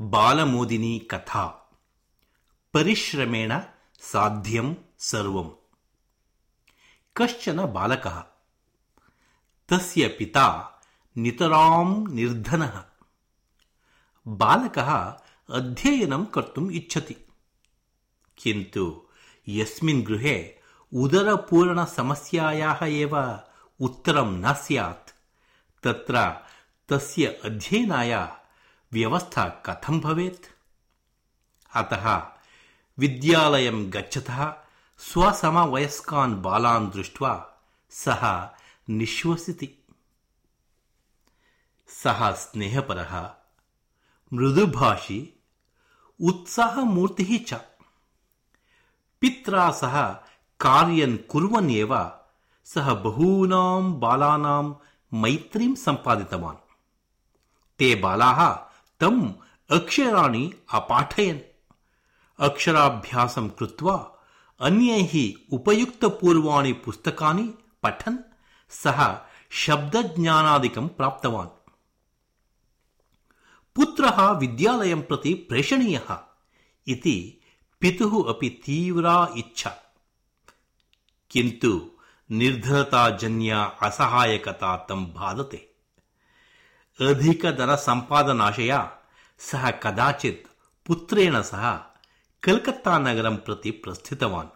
బాలమోదిని కథ. పరిశ్రమేణ సాధ్యం సర్వం. కశ్చన బాలక. తస్య పితా నితరాం నిర్ధన. బాలక అధ్యయనం కర్తుం ఇచ్చతి. కింటు యస్మిన్ గృహే ఉదరపూరణ సమస్యాయాः एव उत्तरं न स्यात् तत्र तस्य अध्ययनाय व्यवस्था कथं भवेत् अतः विद्यालयं गच्छतः स्वसमवयस्कान् बालान् दृष्ट्वा सः निश्वसिति सः स्नेहपरः मृदुभाषी उत्साहमूर्तिः च पित्रा सह कार्यं कुर्वन् एव सः बहूनां बालानां मैत्रीं सम्पादितवान् ते बालाः तम् अक्षराणि अपाठयन्। अक्षराभ्यासं कृत्वा अन्यैः उपयुक्तपूर्वाणि पुस्तकानि पठन्, सः शब्दज्ञानादिकं प्राप्तवान्। पुत्रः विद्यालयं प्रति प्रेषणीयः इति पितुः अपि तीव्रा इच्छा। किन्तु निर्धनताजन्या असहायकता तं बाधते। ಅಧಿಕ ಧನ ಸಂಪಾದನಾಶಯ, ಸಹ ಕದಾಚಿತ್ ಪುತ್ರೇಣ ಸಹ ಕಲ್ಕತ್ತಾ ನಗರಂ ಪ್ರತಿ ಪ್ರಸ್ಥಿತವಾನ್.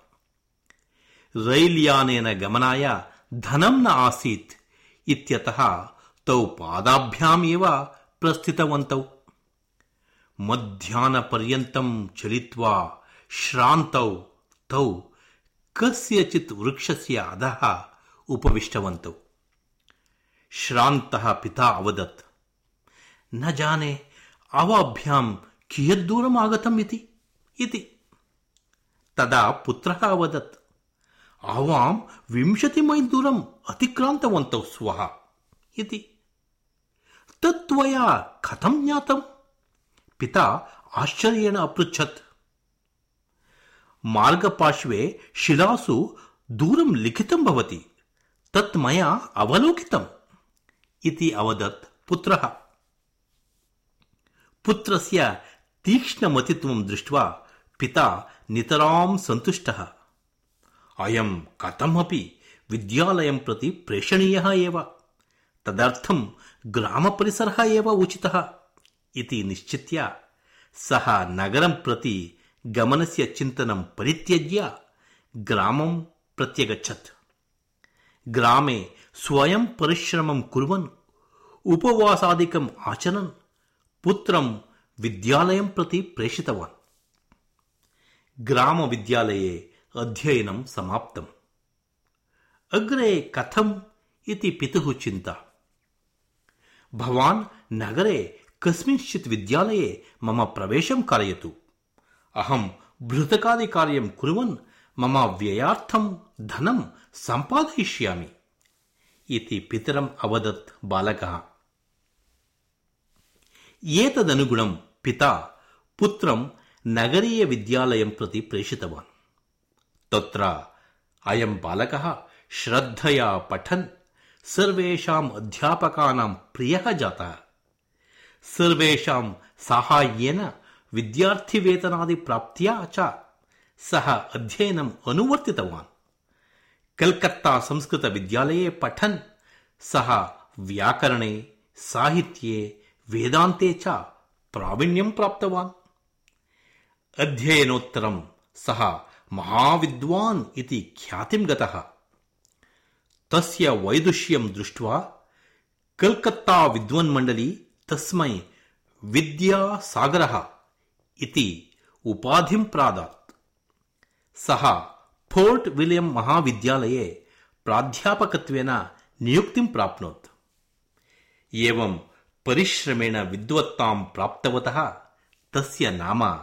ರೈಲ್ಯಾನೇನ ಗಮನಾಯ ಧನಂ ನ ಆಸೀತ್ ಇತ್ಯತಃ ತೌ ಪಾದಾಭ್ಯಾಮೇವ ಪ್ರಸ್ಥಿತವಂತೌ. ಮಧ್ಯಾಹ್ನ ಪರ್ಯಂತಂ ಚಲಿತ್ವಾ ಶ್ರಾಂತೌ ತೌ ಕಸ್ಯಚಿತ್ ವೃಕ್ಷಸ್ಯ ಅಧಃ ಉಪವಿಷ್ಟವಂತೌ. ಶ್ರಾಂತಃ ಪಿತಾ ಅವದತ್ न जाने अवाभ्यां कियद्दूरम् आगतम् इति। इति। तदा पुत्रः अवदत्, आवां विंशतिमैल् दूरम् अतिक्रान्तवन्तौ स्वः। इति। तत् त्वया कथं ज्ञातम्? पिता आश्चर्येण अपृच्छत्। मार्गपार्श्वे शिलासु दूरं लिखितं भवति, तत् मया अवलोकितम्। इति अवदत् पुत्रः। పుత్రస్య తీక్ష్ణమతిత్వం దృష్ట్వా పితా నితరాం సంతుష్ట. అయం కథమపి విద్యాలయం ప్రతి ప్రేషణీయ ఏవ. తదర్థం గ్రామపరిసర ఏవ ఉచిత. ఇది నిశ్చిత్య. సహ నగరం ప్రతి గమనస్య చింతనం పరిత్యజ్య. గ్రామం ప్రత్యగచ్చత్. గ్రామే స్వయం పరిశ్రమం కుర్వన్. ఉపవాసాదికం ఆచరన్. पुत्रं विद्यालयं प्रति प्रेषितवान् ग्रामविद्यालये अध्ययनं समाप्तम् अग्रे कथम् इति पितुः चिन्ता भवान् नगरे कस्मिंश्चित् विद्यालये मम प्रवेशं कारयतु अहं भृतकादिकार्यं कुर्वन् मम व्ययार्थं धनं सम्पादयिष्यामि इति पितरम् अवदत् बालकः ఏతదనుగుణం పితా పుత్రం నగరీయ విద్యాలయం ప్రతి ప్రేషితవాన్. తత్ర అయం బాలక శ్రద్ధయా పఠన్ సర్వేషాం అధ్యాపకానాం ప్రియ జాత. సర్వేషాం సాహాయ్యేన విద్యార్థివేతనాది ప్రాప్త్యా చ సహ అధ్యయనం అనువర్తితవాన్. కల్కత్తా సంస్కృత విద్యాలయే పఠన్ సహ వ్యాకరణే సాహిత్యే వేదాంతే చ ప్రావీణ్యం ప్రాప్తవాన్. అధ్యయనోత్తరం సహ మహావిద్వాన్ ఇది ఖ్యాతిం గత. తస్య వైదుష్యం దృష్ట్వా కల్కత్తా విద్వన్ మండలి తస్మై విద్యా సాగర ఇది ఉపాధిం ప్రాదాత్. సహ ఫోర్ట్ విలియం మహావిద్యాలయే ప్రాధ్యాపకత్వేన నియుక్తిం ప్రాప్నోత్. ఏవం పరిశ్రమేణ విద్వత్తాం ప్రాప్తవత తస్య నామ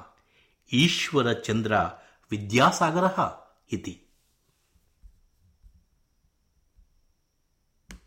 ఈశ్వరచంద్ర విద్యాసాగర ఇది.